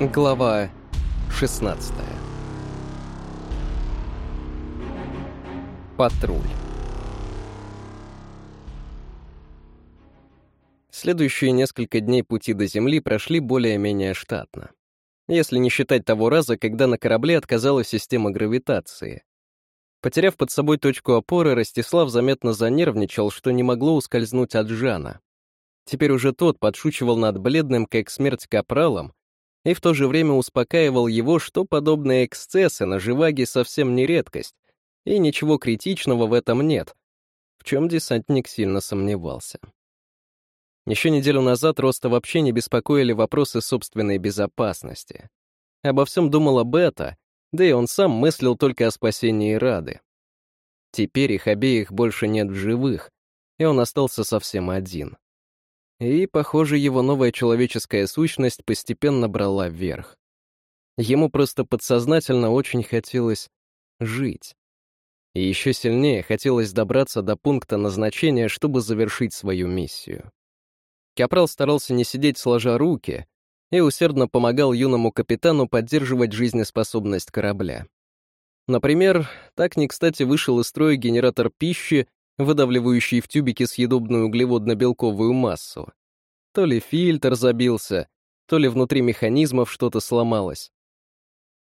Глава 16 Патруль Следующие несколько дней пути до Земли прошли более-менее штатно. Если не считать того раза, когда на корабле отказала система гравитации. Потеряв под собой точку опоры, Ростислав заметно занервничал, что не могло ускользнуть от Жана. Теперь уже тот подшучивал над бледным, как смерть капралом, и в то же время успокаивал его, что подобные эксцессы на живаге совсем не редкость, и ничего критичного в этом нет, в чем десантник сильно сомневался. Еще неделю назад Роста вообще не беспокоили вопросы собственной безопасности. Обо всем думала Бета, да и он сам мыслил только о спасении Рады. Теперь их обеих больше нет в живых, и он остался совсем один. И, похоже, его новая человеческая сущность постепенно брала вверх. Ему просто подсознательно очень хотелось жить. И еще сильнее хотелось добраться до пункта назначения, чтобы завершить свою миссию. Капрал старался не сидеть сложа руки и усердно помогал юному капитану поддерживать жизнеспособность корабля. Например, так не кстати вышел из строя генератор пищи, выдавливающий в тюбике съедобную углеводно-белковую массу. То ли фильтр забился, то ли внутри механизмов что-то сломалось.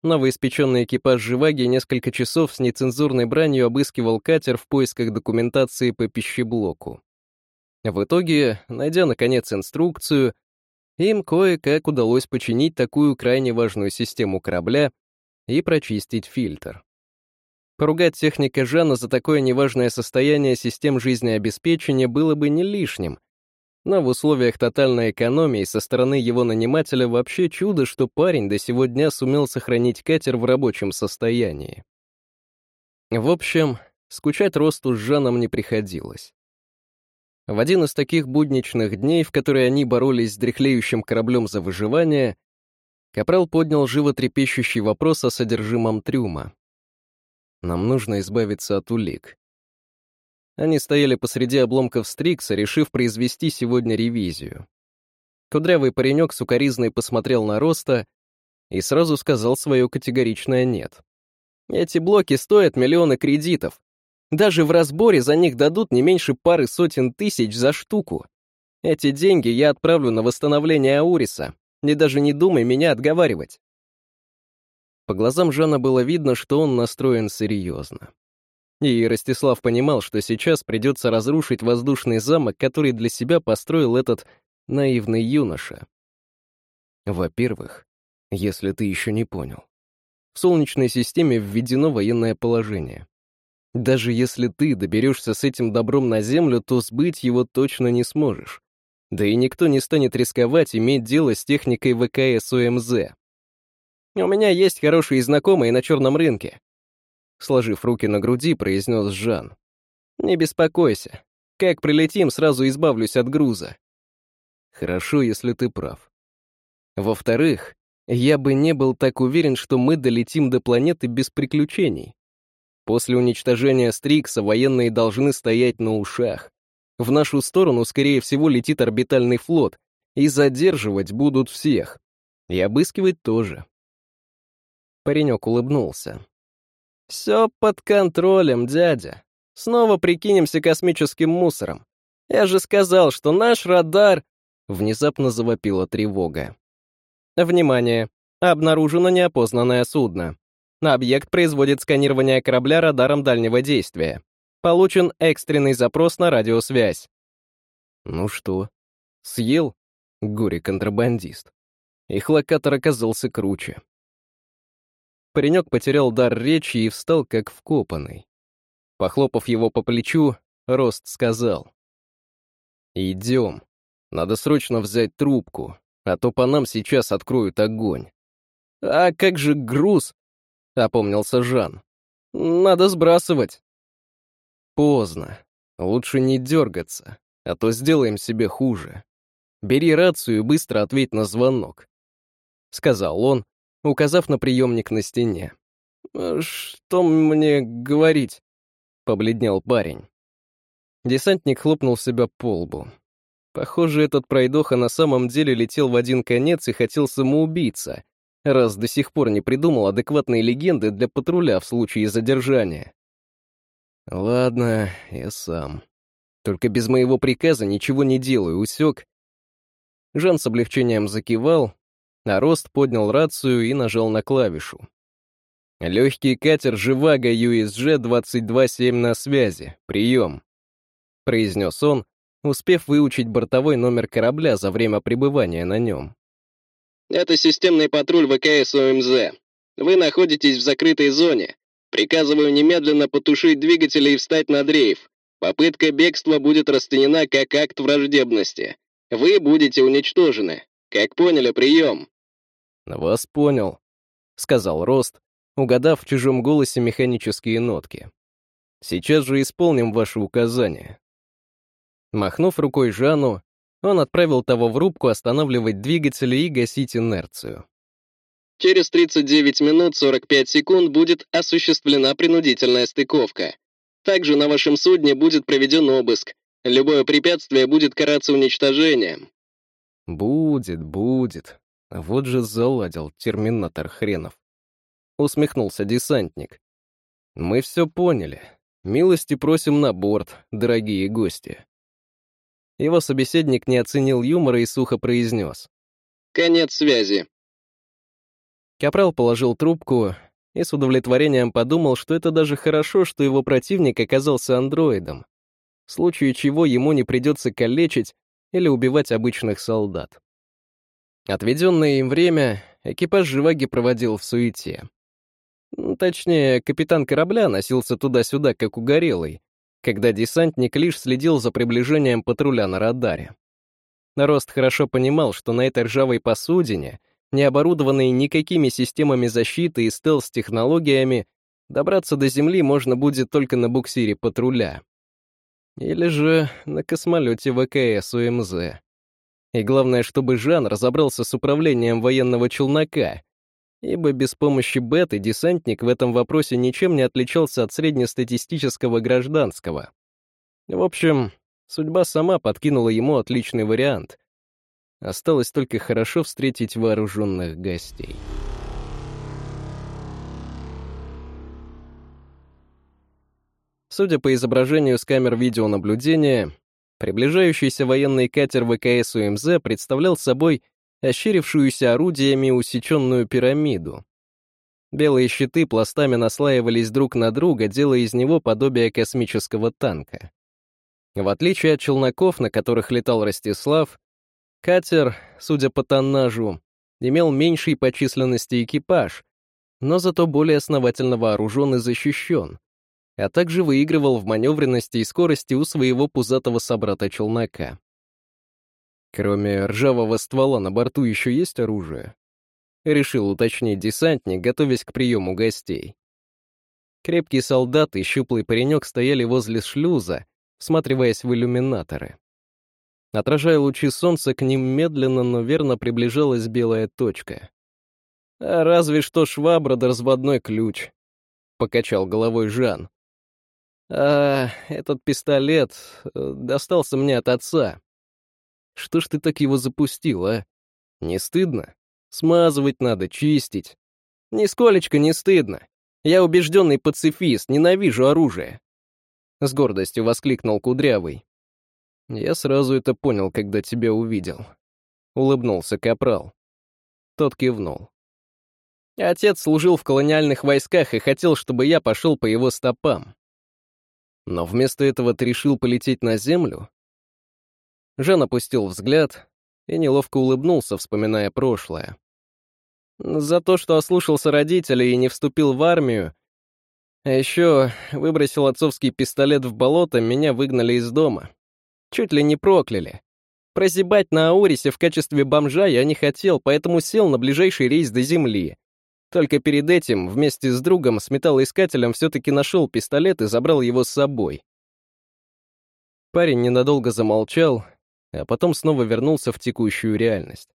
Новоиспеченный экипаж «Живаги» несколько часов с нецензурной бранью обыскивал катер в поисках документации по пищеблоку. В итоге, найдя, наконец, инструкцию, им кое-как удалось починить такую крайне важную систему корабля и прочистить фильтр. Поругать техника Жана за такое неважное состояние систем жизнеобеспечения было бы не лишним, но в условиях тотальной экономии со стороны его нанимателя вообще чудо, что парень до сего дня сумел сохранить катер в рабочем состоянии. В общем, скучать Росту с Жаном не приходилось. В один из таких будничных дней, в которые они боролись с дряхлеющим кораблем за выживание, Капрал поднял животрепещущий вопрос о содержимом трюма. «Нам нужно избавиться от улик». Они стояли посреди обломков Стрикса, решив произвести сегодня ревизию. Кудрявый паренек сукоризной посмотрел на Роста и сразу сказал свое категоричное «нет». «Эти блоки стоят миллионы кредитов. Даже в разборе за них дадут не меньше пары сотен тысяч за штуку. Эти деньги я отправлю на восстановление Ауриса. Не даже не думай меня отговаривать. По глазам Жана было видно, что он настроен серьезно. И Ростислав понимал, что сейчас придется разрушить воздушный замок, который для себя построил этот наивный юноша. Во-первых, если ты еще не понял, в Солнечной системе введено военное положение. Даже если ты доберешься с этим добром на Землю, то сбыть его точно не сможешь. Да и никто не станет рисковать иметь дело с техникой ВКС ОМЗ. У меня есть хорошие знакомые на черном рынке. Сложив руки на груди, произнес Жан. Не беспокойся. Как прилетим, сразу избавлюсь от груза. Хорошо, если ты прав. Во-вторых, я бы не был так уверен, что мы долетим до планеты без приключений. После уничтожения Стрикса военные должны стоять на ушах. В нашу сторону, скорее всего, летит орбитальный флот, и задерживать будут всех. И обыскивать тоже. Паренек улыбнулся. «Все под контролем, дядя. Снова прикинемся космическим мусором. Я же сказал, что наш радар...» Внезапно завопила тревога. «Внимание! Обнаружено неопознанное судно. Объект производит сканирование корабля радаром дальнего действия. Получен экстренный запрос на радиосвязь. Ну что, съел? Горе-контрабандист. Их локатор оказался круче. Паренек потерял дар речи и встал как вкопанный. Похлопав его по плечу, Рост сказал. «Идем. Надо срочно взять трубку, а то по нам сейчас откроют огонь». «А как же груз?» — опомнился Жан. «Надо сбрасывать». «Поздно. Лучше не дергаться, а то сделаем себе хуже. Бери рацию и быстро ответь на звонок», — сказал он, указав на приемник на стене. «Что мне говорить?» — побледнел парень. Десантник хлопнул себя по лбу. Похоже, этот пройдоха на самом деле летел в один конец и хотел самоубийца, раз до сих пор не придумал адекватные легенды для патруля в случае задержания. Ладно, я сам. Только без моего приказа ничего не делаю, усек. Жан с облегчением закивал, а Рост поднял рацию и нажал на клавишу. «Легкий катер «Живаго» USG-227 на связи. Прием», — произнес он, успев выучить бортовой номер корабля за время пребывания на нем. «Это системный патруль ВКС ОМЗ. Вы находитесь в закрытой зоне. Приказываю немедленно потушить двигатели и встать на дрейф. Попытка бегства будет расценена как акт враждебности. Вы будете уничтожены. Как поняли, прием». «Вас понял», — сказал Рост, угадав в чужом голосе механические нотки. «Сейчас же исполним ваши указания». Махнув рукой Жану, он отправил того в рубку останавливать двигатели и гасить инерцию. Через 39 минут 45 секунд будет осуществлена принудительная стыковка. Также на вашем судне будет проведен обыск. Любое препятствие будет караться уничтожением. Будет, будет. Вот же заладил терминатор хренов. Усмехнулся десантник. Мы все поняли. Милости просим на борт, дорогие гости. Его собеседник не оценил юмора и сухо произнес. «Конец связи». Капрал положил трубку и с удовлетворением подумал, что это даже хорошо, что его противник оказался андроидом, в случае чего ему не придется калечить или убивать обычных солдат. Отведенное им время экипаж Живаги проводил в суете. Точнее, капитан корабля носился туда-сюда, как угорелый, когда десантник лишь следил за приближением патруля на радаре. Рост хорошо понимал, что на этой ржавой посудине, не оборудованной никакими системами защиты и стелс-технологиями, добраться до Земли можно будет только на буксире патруля. Или же на космолете ВКС УМЗ. И главное, чтобы Жан разобрался с управлением военного челнока, ибо без помощи беты десантник в этом вопросе ничем не отличался от среднестатистического гражданского. В общем, судьба сама подкинула ему отличный вариант. Осталось только хорошо встретить вооруженных гостей. Судя по изображению с камер видеонаблюдения, приближающийся военный катер ВКС УМЗ представлял собой ощерившуюся орудиями усеченную пирамиду. Белые щиты пластами наслаивались друг на друга, делая из него подобие космического танка. В отличие от челноков, на которых летал Ростислав, катер, судя по тоннажу, имел меньший по численности экипаж, но зато более основательно вооружен и защищен, а также выигрывал в маневренности и скорости у своего пузатого собрата-челнока. Кроме ржавого ствола на борту еще есть оружие? Решил уточнить десантник, готовясь к приему гостей. Крепкий солдат и щуплый паренек стояли возле шлюза, всматриваясь в иллюминаторы. Отражая лучи солнца, к ним медленно, но верно приближалась белая точка. «А разве что швабра да разводной ключ», — покачал головой Жан. «А этот пистолет э, достался мне от отца. Что ж ты так его запустил, а? Не стыдно? Смазывать надо, чистить. Нисколечко не стыдно. Я убежденный пацифист, ненавижу оружие. С гордостью воскликнул Кудрявый. Я сразу это понял, когда тебя увидел. Улыбнулся Капрал. Тот кивнул. Отец служил в колониальных войсках и хотел, чтобы я пошел по его стопам. Но вместо этого ты решил полететь на Землю? Жан опустил взгляд и неловко улыбнулся, вспоминая прошлое. За то, что ослушался родителей и не вступил в армию, а еще выбросил отцовский пистолет в болото, меня выгнали из дома. Чуть ли не прокляли. Прозябать на Аурисе в качестве бомжа я не хотел, поэтому сел на ближайший рейс до Земли. Только перед этим, вместе с другом, с металлоискателем, все-таки нашел пистолет и забрал его с собой. Парень ненадолго замолчал, а потом снова вернулся в текущую реальность.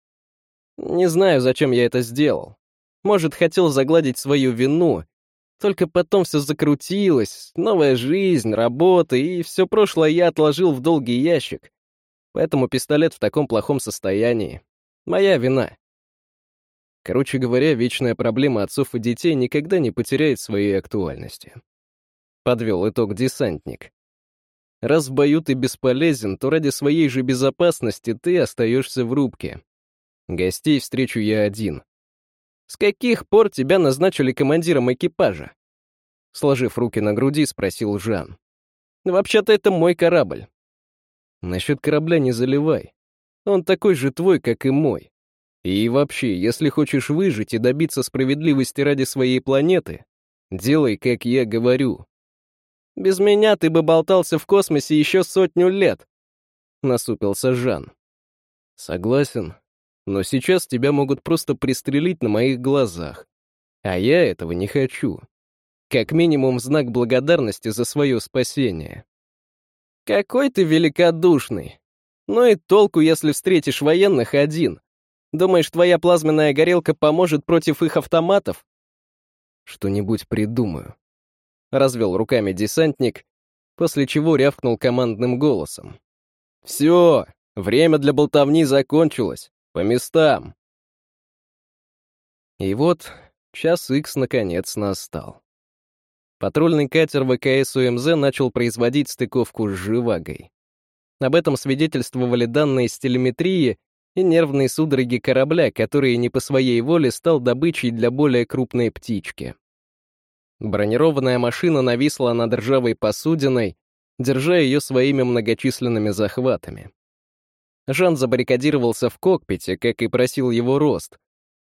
Не знаю, зачем я это сделал. Может, хотел загладить свою вину, только потом все закрутилось, новая жизнь, работа, и все прошлое я отложил в долгий ящик. Поэтому пистолет в таком плохом состоянии. Моя вина. Короче говоря, вечная проблема отцов и детей никогда не потеряет своей актуальности. Подвел итог десантник. Раз в бою ты бесполезен, то ради своей же безопасности ты остаешься в рубке. Гостей встречу я один. С каких пор тебя назначили командиром экипажа? Сложив руки на груди, спросил Жан. Вообще-то это мой корабль. Насчет корабля не заливай. Он такой же твой, как и мой. И вообще, если хочешь выжить и добиться справедливости ради своей планеты, делай, как я говорю. Без меня ты бы болтался в космосе еще сотню лет, насупился Жан. Согласен, но сейчас тебя могут просто пристрелить на моих глазах. А я этого не хочу. Как минимум знак благодарности за свое спасение. Какой ты великодушный. Ну и толку, если встретишь военных один. Думаешь, твоя плазменная горелка поможет против их автоматов? Что-нибудь придумаю. Развел руками десантник, после чего рявкнул командным голосом. Все, время для болтовни закончилось. По местам. И вот час Икс наконец настал. Патрульный катер ВКС УМЗ начал производить стыковку с живагой. Об этом свидетельствовали данные с телеметрии и нервные судороги корабля, который не по своей воле стал добычей для более крупной птички. Бронированная машина нависла над ржавой посудиной, держа ее своими многочисленными захватами. Жан забаррикадировался в кокпите, как и просил его рост,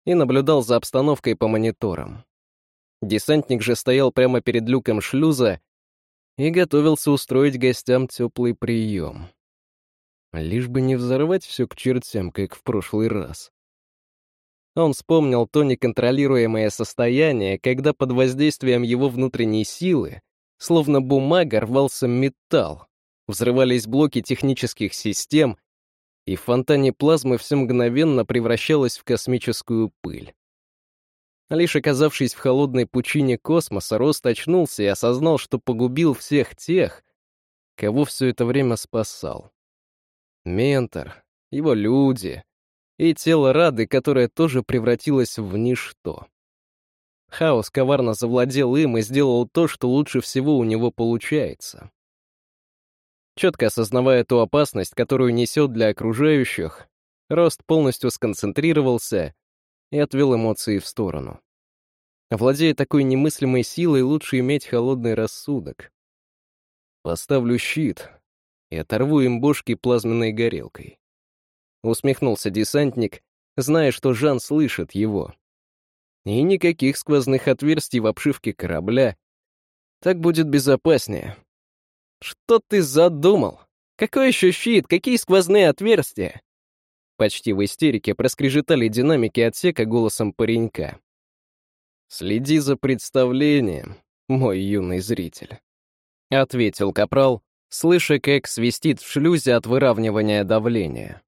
и наблюдал за обстановкой по мониторам. Десантник же стоял прямо перед люком шлюза и готовился устроить гостям теплый прием. Лишь бы не взорвать все к чертям, как в прошлый раз. Он вспомнил то неконтролируемое состояние, когда под воздействием его внутренней силы, словно бумага, рвался металл, взрывались блоки технических систем, и в фонтане плазмы все мгновенно превращалось в космическую пыль. Лишь оказавшись в холодной пучине космоса, Рост очнулся и осознал, что погубил всех тех, кого все это время спасал. Ментор, его люди и тело Рады, которое тоже превратилось в ничто. Хаос коварно завладел им и сделал то, что лучше всего у него получается. Четко осознавая ту опасность, которую несет для окружающих, Рост полностью сконцентрировался и отвел эмоции в сторону. Владея такой немыслимой силой, лучше иметь холодный рассудок. Поставлю щит и оторву им бошки плазменной горелкой. Усмехнулся десантник, зная, что Жан слышит его. И никаких сквозных отверстий в обшивке корабля. Так будет безопаснее. «Что ты задумал? Какой еще щит? Какие сквозные отверстия?» Почти в истерике проскрежетали динамики отсека голосом паренька. «Следи за представлением, мой юный зритель», — ответил Капрал, слыша, как свистит в шлюзе от выравнивания давления.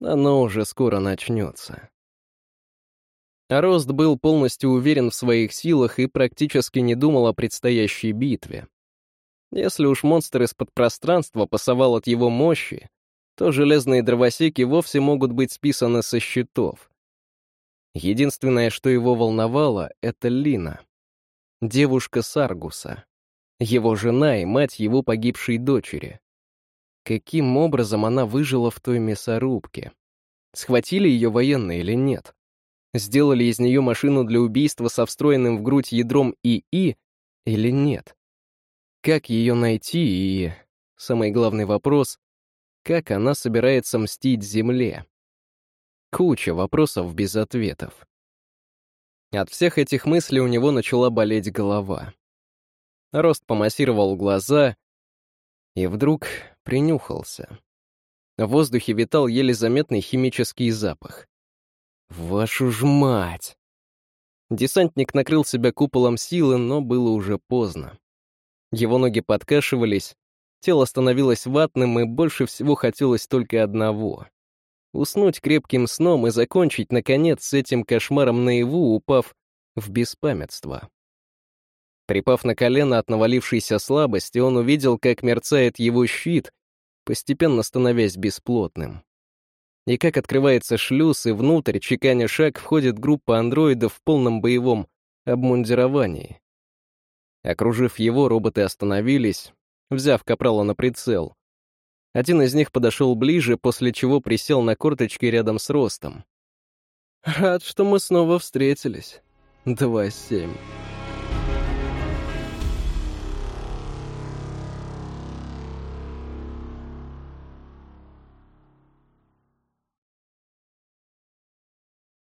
Оно уже скоро начнется. Рост был полностью уверен в своих силах и практически не думал о предстоящей битве. Если уж монстр из-под пространства пасовал от его мощи, то железные дровосеки вовсе могут быть списаны со счетов. Единственное, что его волновало, — это Лина. Девушка Саргуса. Его жена и мать его погибшей дочери. Каким образом она выжила в той мясорубке? Схватили ее военные или нет? Сделали из нее машину для убийства со встроенным в грудь ядром ИИ или нет? Как ее найти и, самый главный вопрос, как она собирается мстить Земле? Куча вопросов без ответов. От всех этих мыслей у него начала болеть голова. Рост помассировал глаза и вдруг принюхался. В воздухе витал еле заметный химический запах. «Вашу ж мать!» Десантник накрыл себя куполом силы, но было уже поздно. Его ноги подкашивались, тело становилось ватным, и больше всего хотелось только одного — уснуть крепким сном и закончить, наконец, с этим кошмаром наяву, упав в беспамятство. Припав на колено от навалившейся слабости, он увидел, как мерцает его щит, постепенно становясь бесплотным. и как открывается шлюз, и внутрь, чеканя шаг, входит группа андроидов в полном боевом обмундировании. Окружив его, роботы остановились, взяв Капрала на прицел. Один из них подошел ближе, после чего присел на корточки рядом с Ростом. «Рад, что мы снова встретились. Два семь».